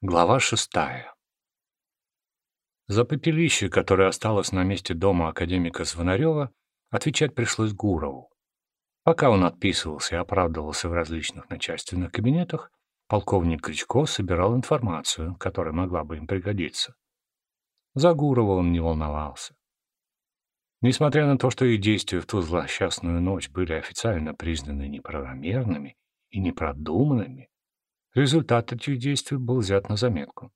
Глава шестая. За пепелище, которое осталось на месте дома академика Звонарева, отвечать пришлось Гурову. Пока он отписывался и оправдывался в различных начальственных кабинетах, полковник Кричко собирал информацию, которая могла бы им пригодиться. За Гурова он не волновался. Несмотря на то, что их действия в ту злосчастную ночь были официально признаны неправомерными и непродуманными, результат этих действий был взят на заметку.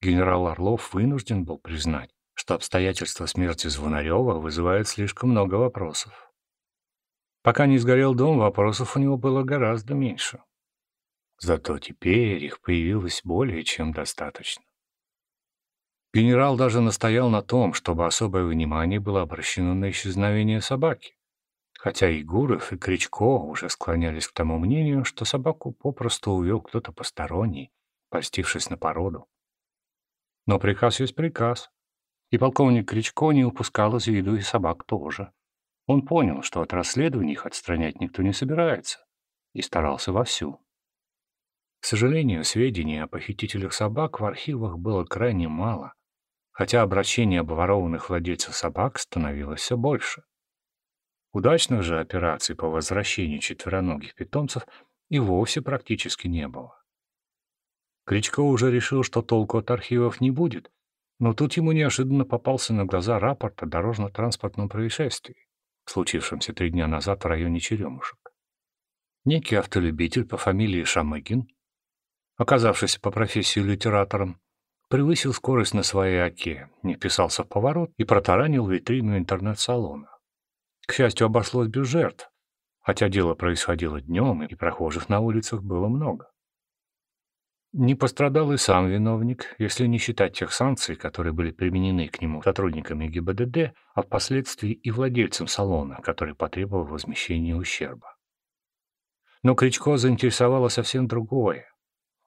Генерал Орлов вынужден был признать, что обстоятельства смерти Звонарева вызывают слишком много вопросов. Пока не сгорел дом, вопросов у него было гораздо меньше. Зато теперь их появилось более чем достаточно. Генерал даже настоял на том, чтобы особое внимание было обращено на исчезновение собаки. Хотя и Гуров, и Кричко уже склонялись к тому мнению, что собаку попросту увел кто-то посторонний, постившись на породу. Но приказ есть приказ, и полковник Кричко не упускал из виду и собак тоже. Он понял, что от расследования их отстранять никто не собирается, и старался вовсю. К сожалению, сведений о похитителях собак в архивах было крайне мало, хотя обращений обворованных владельцев собак становилось все больше. Удачных же операций по возвращению четвероногих питомцев и вовсе практически не было. Кричко уже решил, что толку от архивов не будет, но тут ему неожиданно попался на глаза рапорт о дорожно-транспортном происшествии, случившемся три дня назад в районе Черемушек. Некий автолюбитель по фамилии Шамыгин, оказавшийся по профессии литератором, превысил скорость на своей оке, не вписался в поворот и протаранил витрину интернет-салона. К счастью, обошлось без жертв, хотя дело происходило днем, и прохожих на улицах было много. Не пострадал и сам виновник, если не считать тех санкций, которые были применены к нему сотрудниками ГИБДД, а впоследствии и владельцем салона, который потребовал возмещения ущерба. Но Кричко заинтересовало совсем другое.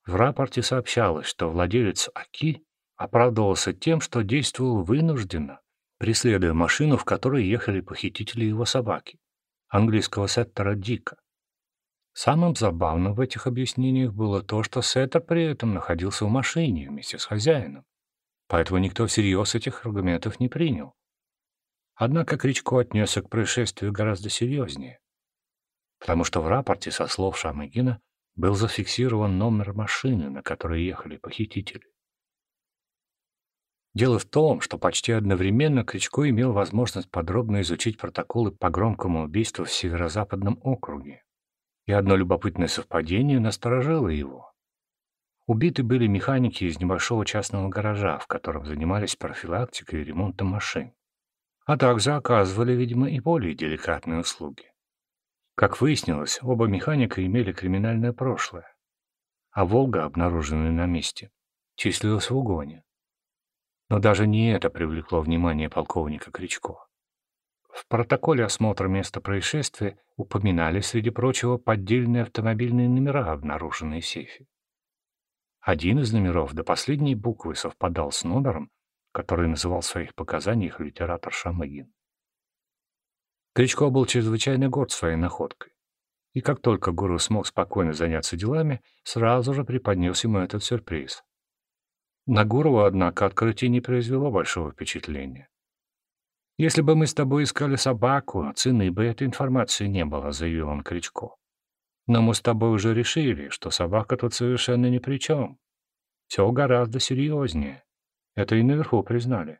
В рапорте сообщалось, что владелец АКИ оправдывался тем, что действовал вынужденно, преследуя машину, в которой ехали похитители его собаки, английского сеттера Дика. Самым забавным в этих объяснениях было то, что сеттер при этом находился в машине вместе с хозяином, поэтому никто всерьез этих аргументов не принял. Однако Кричко отнесся к происшествию гораздо серьезнее, потому что в рапорте, со слов Шамыгина, был зафиксирован номер машины, на которой ехали похитители. Дело в том, что почти одновременно Кричко имел возможность подробно изучить протоколы по громкому убийству в Северо-Западном округе. И одно любопытное совпадение насторожило его. Убиты были механики из небольшого частного гаража, в котором занимались профилактикой и ремонтом машин. А также оказывали, видимо, и более деликатные услуги. Как выяснилось, оба механика имели криминальное прошлое. А «Волга», обнаруженная на месте, числилась в угоне. Но даже не это привлекло внимание полковника Кричко. В протоколе осмотра места происшествия упоминали, среди прочего, поддельные автомобильные номера, обнаруженные в сейфе. Один из номеров до последней буквы совпадал с номером, который называл в своих показаниях литератор Шамыгин. Кричко был чрезвычайно горд своей находкой. И как только Гуру смог спокойно заняться делами, сразу же преподнес ему этот сюрприз. На Гурова, однако, открытие не произвело большого впечатления. «Если бы мы с тобой искали собаку, цены бы этой информации не было», — заявил он Кричко. «Но мы с тобой уже решили, что собака тут совершенно ни при чем. Все гораздо серьезнее. Это и наверху признали.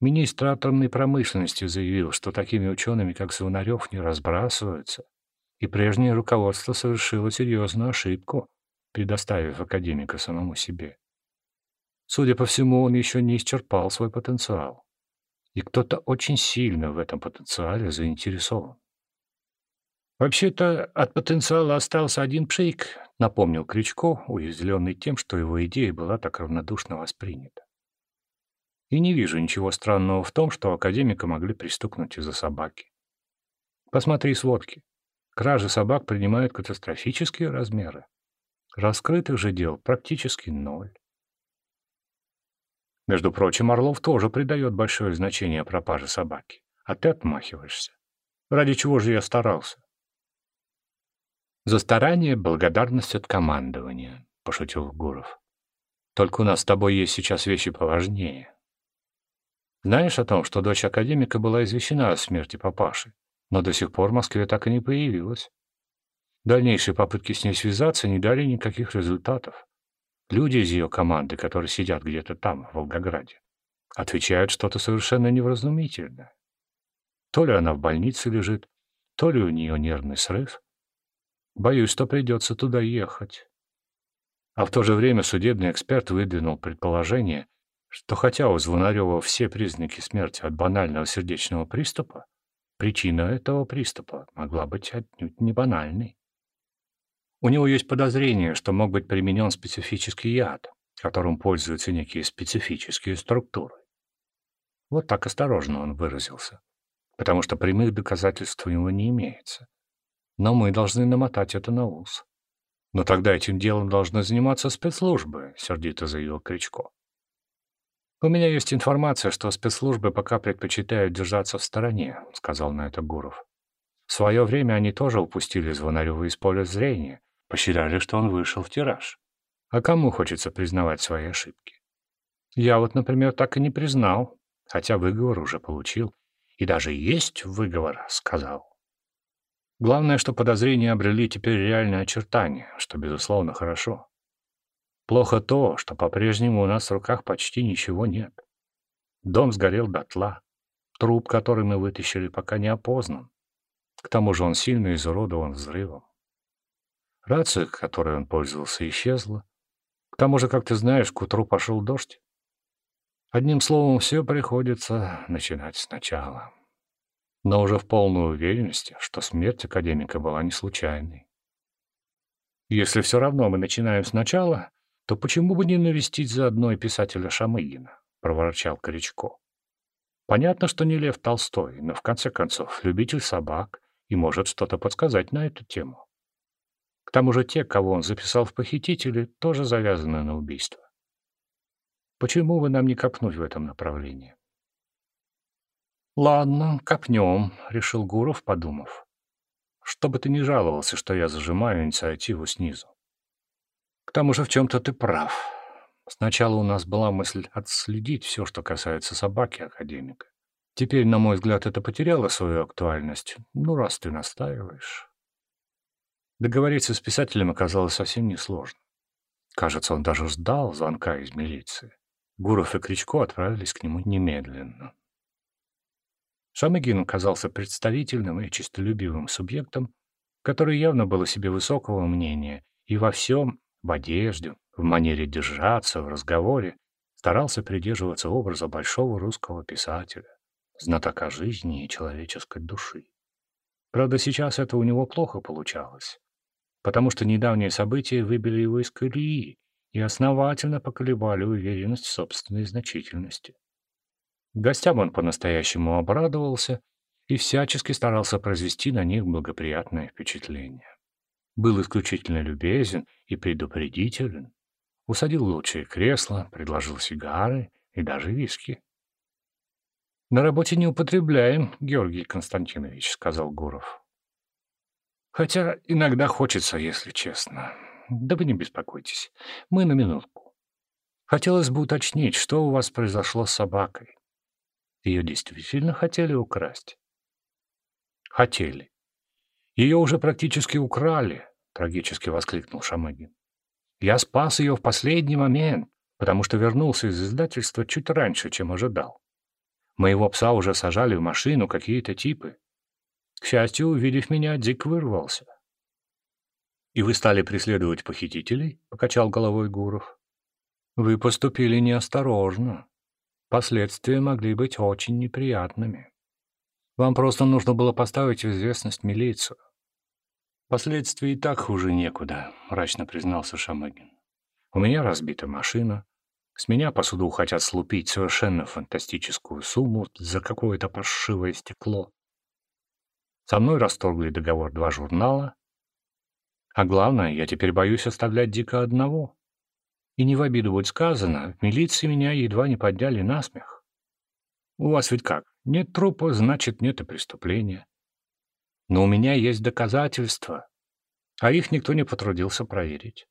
Министр атомной промышленности заявил, что такими учеными, как Звонарев, не разбрасываются, и прежнее руководство совершило серьезную ошибку, предоставив академика самому себе. Судя по всему, он еще не исчерпал свой потенциал. И кто-то очень сильно в этом потенциале заинтересован. «Вообще-то от потенциала остался один пшик», — напомнил Крючко, уязвленный тем, что его идея была так равнодушно воспринята. «И не вижу ничего странного в том, что академика могли пристукнуть из-за собаки. Посмотри сводки. Кражи собак принимают катастрофические размеры. Раскрытых же дел практически ноль. Между прочим, Орлов тоже придает большое значение пропаже собаки. А ты отмахиваешься. Ради чего же я старался? За старание благодарность от командования, пошутил Гуров. Только у нас с тобой есть сейчас вещи поважнее. Знаешь о том, что дочь академика была извещена о смерти папаши, но до сих пор в Москве так и не появилась. Дальнейшие попытки с ней связаться не дали никаких результатов. Люди из ее команды, которые сидят где-то там, в Волгограде, отвечают что-то совершенно невразумительное. То ли она в больнице лежит, то ли у нее нервный срыв. Боюсь, что придется туда ехать. А в то же время судебный эксперт выдвинул предположение, что хотя у Звонарева все признаки смерти от банального сердечного приступа, причина этого приступа могла быть отнюдь не банальной. У него есть подозрение, что мог быть применен специфический яд, которым пользуются некие специфические структуры. Вот так осторожно он выразился, потому что прямых доказательств у него не имеется. Но мы должны намотать это на ус. Но тогда этим делом должны заниматься спецслужбы, сердито заявил Кричко. «У меня есть информация, что спецслужбы пока предпочитают держаться в стороне», — сказал на это Гуров. «В свое время они тоже упустили Звонарева из поля зрения, посчитали, что он вышел в тираж. А кому хочется признавать свои ошибки? Я вот, например, так и не признал, хотя выговор уже получил. И даже есть выговор, сказал. Главное, что подозрения обрели теперь реальные очертания, что, безусловно, хорошо. Плохо то, что по-прежнему у нас в руках почти ничего нет. Дом сгорел дотла. Труп, который мы вытащили, пока не опознан. К тому же он сильно изуродован взрывом. Рация, которой он пользовался, исчезла. К тому же, как ты знаешь, к утру пошел дождь. Одним словом, все приходится начинать сначала. Но уже в полной уверенности, что смерть академика была не случайной. Если все равно мы начинаем сначала, то почему бы не навестить заодно и писателя Шамыгина, проворчал Корячко. Понятно, что не Лев Толстой, но в конце концов любитель собак и может что-то подсказать на эту тему. К тому же те, кого он записал в похитители, тоже завязаны на убийство. Почему бы нам не копнуть в этом направлении? «Ладно, копнем», — решил Гуров, подумав. «Чтобы ты не жаловался, что я зажимаю инициативу снизу. К тому же в чем-то ты прав. Сначала у нас была мысль отследить все, что касается собаки академика. Теперь, на мой взгляд, это потеряло свою актуальность. Ну, раз ты настаиваешь...» Договориться с писателем оказалось совсем несложно. Кажется, он даже ждал звонка из милиции. Гуров и Кричко отправились к нему немедленно. Шамыгин оказался представительным и честолюбивым субъектом, который явно был о себе высокого мнения и во всем, в одежде, в манере держаться, в разговоре, старался придерживаться образа большого русского писателя, знатока жизни и человеческой души. Правда, сейчас это у него плохо получалось потому что недавние события выбили его из колеи и основательно поколебали уверенность в собственной значительности. Гостям он по-настоящему обрадовался и всячески старался произвести на них благоприятное впечатление. Был исключительно любезен и предупредителен, усадил лучшие кресла, предложил сигары и даже виски. «На работе не употребляем, Георгий Константинович», — сказал Гуров. Хотя иногда хочется, если честно. Да вы не беспокойтесь. Мы на минутку. Хотелось бы уточнить, что у вас произошло с собакой. Ее действительно хотели украсть? Хотели. Ее уже практически украли, трагически воскликнул Шамыгин. Я спас ее в последний момент, потому что вернулся из издательства чуть раньше, чем ожидал. Моего пса уже сажали в машину какие-то типы. К счастью, увидев меня, Дик вырвался. «И вы стали преследовать похитителей?» — покачал головой Гуров. «Вы поступили неосторожно. Последствия могли быть очень неприятными. Вам просто нужно было поставить в известность милицию». «Последствий и так хуже некуда», — мрачно признался Шамыгин. «У меня разбита машина. С меня по суду хотят слупить совершенно фантастическую сумму за какое-то паршивое стекло. Со мной расторгли договор два журнала. А главное, я теперь боюсь оставлять Дика одного. И не в обиду будет сказано, в милиции меня едва не подняли на смех. У вас ведь как? Нет трупа, значит, нет и преступления. Но у меня есть доказательства, а их никто не потрудился проверить.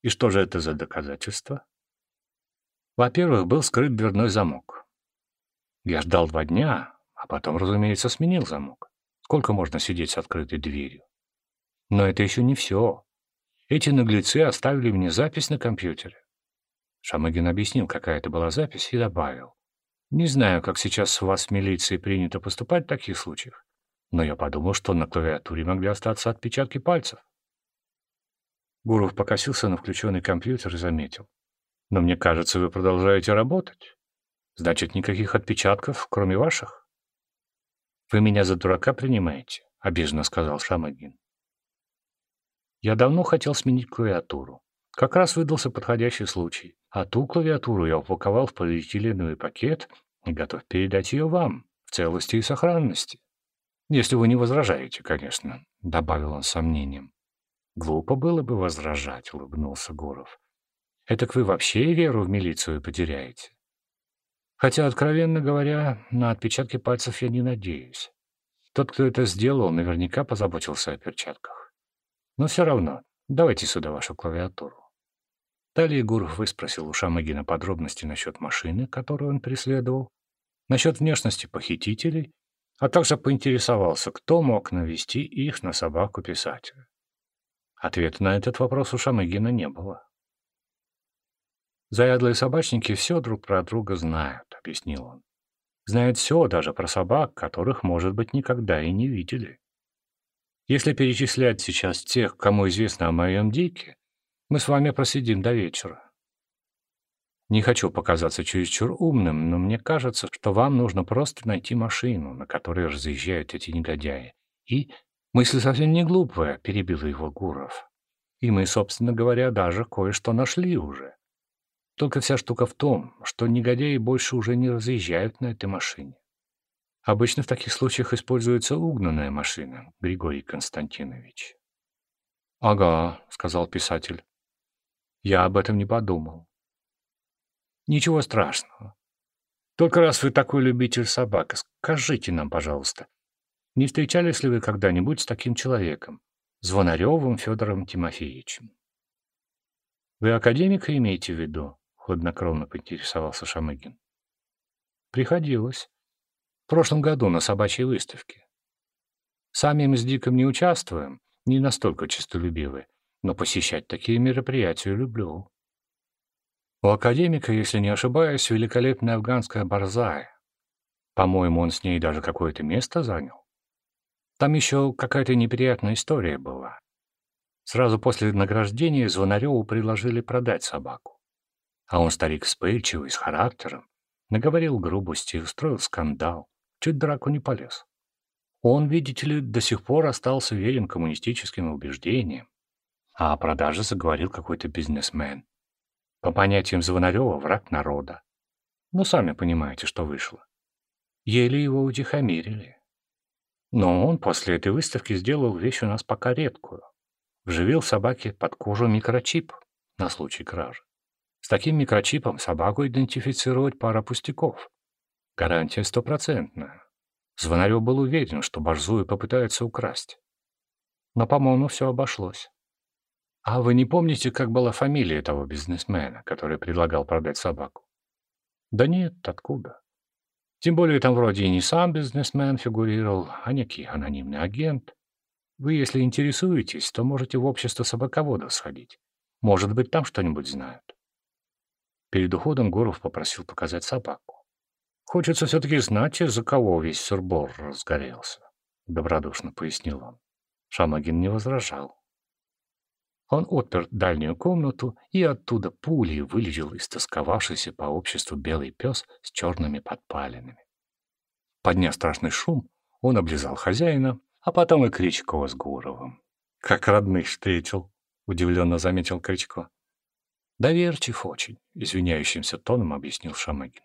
И что же это за доказательства? Во-первых, был скрыт дверной замок. Я ждал два дня, а потом, разумеется, сменил замок. Сколько можно сидеть с открытой дверью? Но это еще не все. Эти наглецы оставили мне запись на компьютере. Шамыгин объяснил, какая это была запись, и добавил. Не знаю, как сейчас у вас в милиции принято поступать в таких случаях, но я подумал, что на клавиатуре могли остаться отпечатки пальцев. Гуров покосился на включенный компьютер и заметил. «Но мне кажется, вы продолжаете работать. Значит, никаких отпечатков, кроме ваших?» «Вы меня за дурака принимаете», — обиженно сказал Шамагин. «Я давно хотел сменить клавиатуру. Как раз выдался подходящий случай. А ту клавиатуру я упаковал в полиэтиленовый пакет и готов передать ее вам в целости и сохранности. Если вы не возражаете, конечно», — добавил он с сомнением. «Глупо было бы возражать», — улыбнулся Гуров. «Этак вы вообще веру в милицию потеряете?» Хотя, откровенно говоря, на отпечатки пальцев я не надеюсь. Тот, кто это сделал, наверняка позаботился о перчатках. Но все равно, давайте сюда вашу клавиатуру. Далее Гуров выспросил у Шамыгина подробности насчет машины, которую он преследовал, насчет внешности похитителей, а также поинтересовался, кто мог навести их на собаку писателя. Ответа на этот вопрос у Шамыгина не было. «Заядлые собачники все друг про друга знают», — объяснил он. «Знают все даже про собак, которых, может быть, никогда и не видели. Если перечислять сейчас тех, кому известно о моем дике, мы с вами просидим до вечера. Не хочу показаться чересчур умным, но мне кажется, что вам нужно просто найти машину, на которой разъезжают эти негодяи. И мысль совсем не глупая, перебил его Гуров. И мы, собственно говоря, даже кое-что нашли уже. Только вся штука в том, что негодяи больше уже не разъезжают на этой машине. Обычно в таких случаях используется угнанная машина, Григорий Константинович. «Ага», — сказал писатель. «Я об этом не подумал». «Ничего страшного. Только раз вы такой любитель собак, скажите нам, пожалуйста, не встречались ли вы когда-нибудь с таким человеком, Звонаревым Федором Тимофеевичем?» «Вы академика имеете в виду?» Хладнокровно поинтересовался Шамыгин. Приходилось. В прошлом году на собачьей выставке. Сами мы с Диком не участвуем, не настолько честолюбивы, но посещать такие мероприятия люблю. У академика, если не ошибаюсь, великолепная афганская борзая. По-моему, он с ней даже какое-то место занял. Там еще какая-то неприятная история была. Сразу после награждения Звонареву предложили продать собаку. А он старик вспыльчивый, с характером. Наговорил грубости, устроил скандал. Чуть драку не полез. Он, видите ли, до сих пор остался верен коммунистическим убеждениям. А о продаже заговорил какой-то бизнесмен. По понятиям Звонарева, враг народа. Ну, сами понимаете, что вышло. Еле его утихомирили. Но он после этой выставки сделал вещь у нас пока редкую. Вживил собаке под кожу микрочип на случай кражи. С таким микрочипом собаку идентифицировать пара пустяков. Гарантия стопроцентная. Звонарев был уверен, что борзую попытаются украсть. Но, по-моему, все обошлось. А вы не помните, как была фамилия того бизнесмена, который предлагал продать собаку? Да нет, откуда? Тем более там вроде и не сам бизнесмен фигурировал, а некий анонимный агент. Вы, если интересуетесь, то можете в общество собаководов сходить. Может быть, там что-нибудь знают. Перед уходом Гуров попросил показать собаку. «Хочется все-таки знать, из-за кого весь сырбор разгорелся», — добродушно пояснил он. Шамагин не возражал. Он отпер дальнюю комнату, и оттуда пулей вылетел истосковавшийся по обществу белый пес с черными подпалинами. Подняв страшный шум, он облизал хозяина, а потом и Кричкова с Гуровым. «Как родных встретил», — удивленно заметил Кричко. Доверчив очень, извиняющимся тоном объяснил Шамыгин.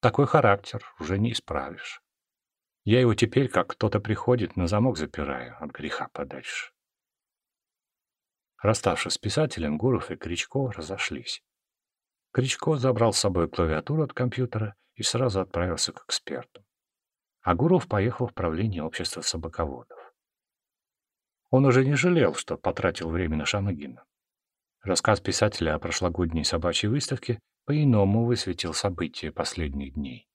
Такой характер уже не исправишь. Я его теперь, как кто-то приходит, на замок запираю, от греха подальше. Расставшись с писателем, Гуров и Кричко разошлись. Кричко забрал с собой клавиатуру от компьютера и сразу отправился к эксперту. А Гуров поехал в правление общества собаководов. Он уже не жалел, что потратил время на Шамыгина. Рассказ писателя о прошлогодней собачьей выставке по-иному высветил события последних дней.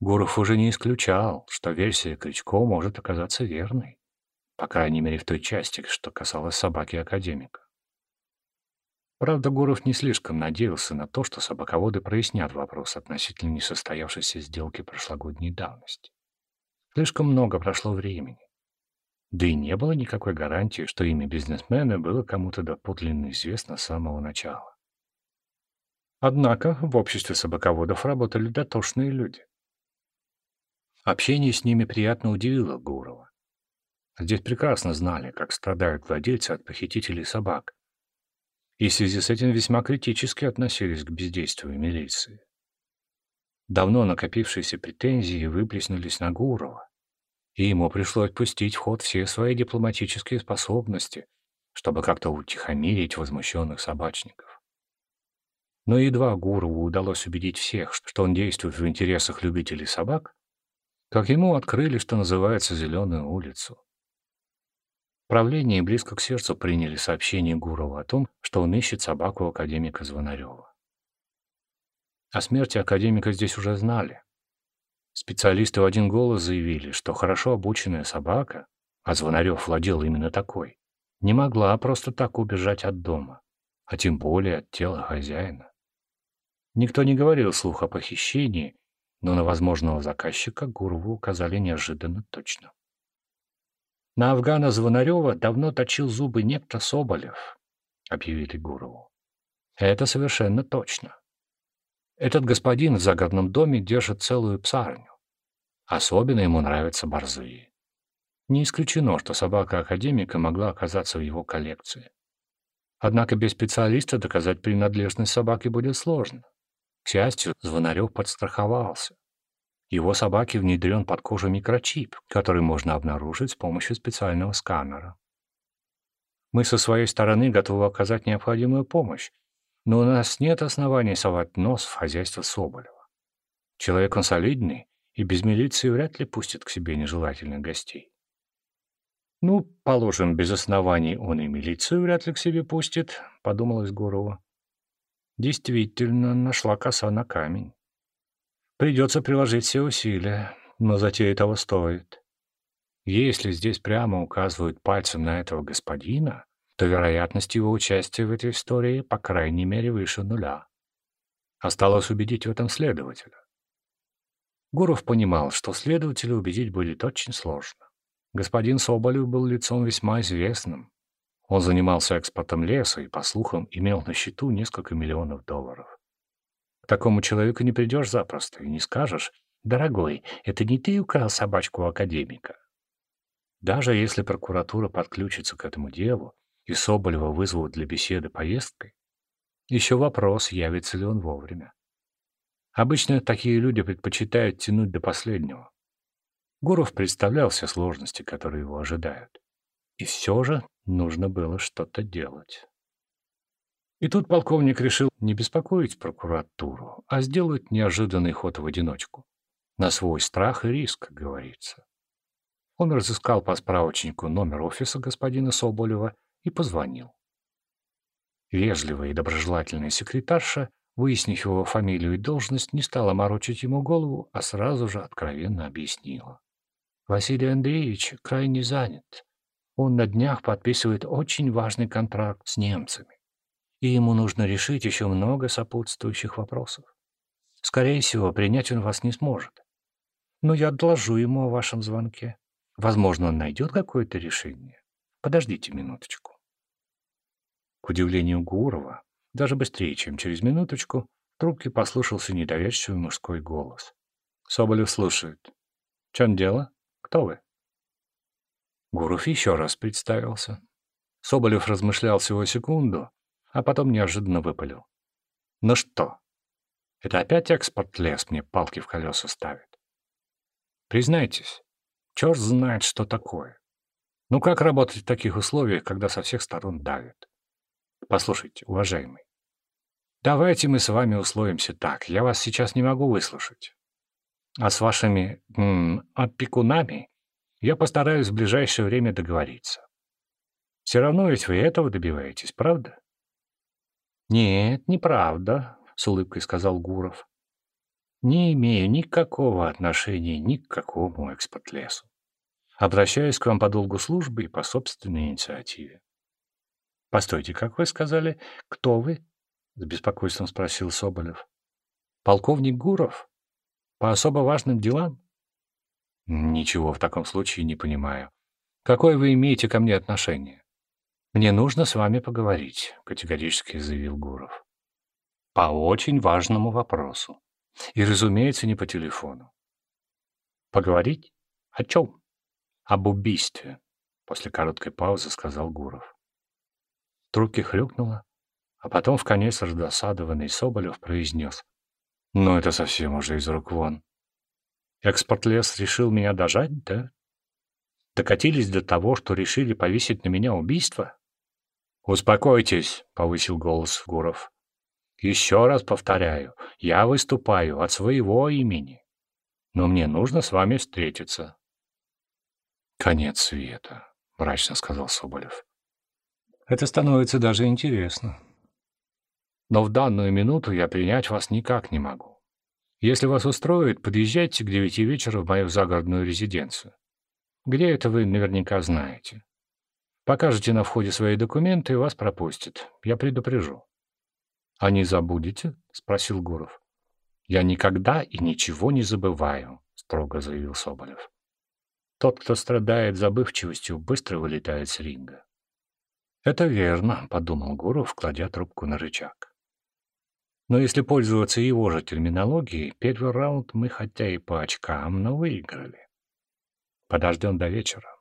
Гуров уже не исключал, что версия Кричко может оказаться верной, по крайней мере в той части, что касалось собаки академика. Правда, Гуров не слишком надеялся на то, что собаководы прояснят вопрос относительно несостоявшейся сделки прошлогодней давности. Слишком много прошло времени. Да и не было никакой гарантии, что имя бизнесмена было кому-то доподлинно известно с самого начала. Однако в обществе собаководов работали дотошные люди. Общение с ними приятно удивило Гурова. Здесь прекрасно знали, как страдают владельцы от похитителей собак, и в связи с этим весьма критически относились к бездействию милиции. Давно накопившиеся претензии выплеснулись на Гурова, и ему пришлось пустить в ход все свои дипломатические способности, чтобы как-то утихомирить возмущенных собачников. Но едва Гурову удалось убедить всех, что он действует в интересах любителей собак, как ему открыли, что называется, «Зеленую улицу». Правление близко к сердцу приняли сообщение Гурова о том, что он ищет собаку академика Звонарева. О смерти академика здесь уже знали, Специалисты в один голос заявили, что хорошо обученная собака, а Звонарев владел именно такой, не могла просто так убежать от дома, а тем более от тела хозяина. Никто не говорил слух о похищении, но на возможного заказчика Гурову указали неожиданно точно. На Афгана Звонарева давно точил зубы некто Соболев, объявили Гурову. Это совершенно точно. Этот господин в загородном доме держит целую псарню. Особенно ему нравятся борзые. Не исключено, что собака академика могла оказаться в его коллекции. Однако без специалиста доказать принадлежность собаки будет сложно. К счастью, Звонарев подстраховался. Его собаке внедрен под кожу микрочип, который можно обнаружить с помощью специального сканера. Мы со своей стороны готовы оказать необходимую помощь, но у нас нет оснований совать нос в хозяйство Соболева. Человек он солидный, и без милиции вряд ли пустит к себе нежелательных гостей. «Ну, положим, без оснований он и милицию вряд ли к себе пустит», — подумалось Гурова. Действительно, нашла коса на камень. Придется приложить все усилия, но затея того стоит. Если здесь прямо указывают пальцем на этого господина, то вероятность его участия в этой истории, по крайней мере, выше нуля. Осталось убедить в этом следователя. Гуров понимал, что следователя убедить будет очень сложно. Господин Соболев был лицом весьма известным. Он занимался экспортом леса и, по слухам, имел на счету несколько миллионов долларов. Такому человеку не придешь запросто и не скажешь, «Дорогой, это не ты украл собачку академика?» Даже если прокуратура подключится к этому делу, и Соболева вызовут для беседы поездкой, еще вопрос, явится ли он вовремя. Обычно такие люди предпочитают тянуть до последнего. Гуров представлял все сложности, которые его ожидают. И все же нужно было что-то делать. И тут полковник решил не беспокоить прокуратуру, а сделать неожиданный ход в одиночку. На свой страх и риск, как говорится. Он разыскал по справочнику номер офиса господина Соболева и позвонил. Вежливая и доброжелательная секретарша, выяснив его фамилию и должность, не стала морочить ему голову, а сразу же откровенно объяснила. Василий Андреевич крайне занят. Он на днях подписывает очень важный контракт с немцами. И ему нужно решить еще много сопутствующих вопросов. Скорее всего, принять он вас не сможет. Но я доложу ему о вашем звонке. Возможно, он найдет какое-то решение. Подождите минуточку. К удивлению Гурова, даже быстрее, чем через минуточку, в трубке послышался недоверчивый мужской голос. Соболев слушает. «В чем дело? Кто вы?» Гуров еще раз представился. Соболев размышлял всего секунду, а потом неожиданно выпалил. «Ну что, это опять экспорт лес мне палки в колеса ставит? Признайтесь, черт знает, что такое. Ну как работать в таких условиях, когда со всех сторон давят? Послушайте, уважаемый, давайте мы с вами условимся так. Я вас сейчас не могу выслушать. А с вашими м опекунами я постараюсь в ближайшее время договориться. Все равно ведь вы этого добиваетесь, правда? Нет, неправда, — с улыбкой сказал Гуров. «Не имею никакого отношения ни к какому экспорт-лесу. Обращаюсь к вам по долгу службы и по собственной инициативе». «Постойте, как вы сказали, кто вы?» — с беспокойством спросил Соболев. «Полковник Гуров? По особо важным делам?» «Ничего в таком случае не понимаю. Какое вы имеете ко мне отношение?» «Мне нужно с вами поговорить», — категорически заявил Гуров. «По очень важному вопросу. И, разумеется, не по телефону». «Поговорить? О чем?» «Об убийстве», — после короткой паузы сказал Гуров. В трубке хрюкнуло, а потом в конец раздосадованный Соболев произнес. «Ну, это совсем уже из рук вон. Экспортлес решил меня дожать, да? Докатились до того, что решили повесить на меня убийство?» «Успокойтесь», — повысил голос Гуров. «Еще раз повторяю, я выступаю от своего имени. Но мне нужно с вами встретиться». «Конец света», — мрачно сказал Соболев. «Это становится даже интересно. Но в данную минуту я принять вас никак не могу. Если вас устроит, подъезжайте к девяти вечера в мою загородную резиденцию. Где это вы наверняка знаете. Покажете на входе свои документы, и вас пропустят. Я предупрежу. — А не забудете? — спросил Гуров. — Я никогда и ничего не забываю, — строго заявил Соболев. Тот, кто страдает забывчивостью, быстро вылетает с ринга. — Это верно, — подумал Гуров, кладя трубку на рычаг. Но если пользоваться его же терминологией, первый раунд мы хотя и по очкам, но выиграли. Подождем до вечера.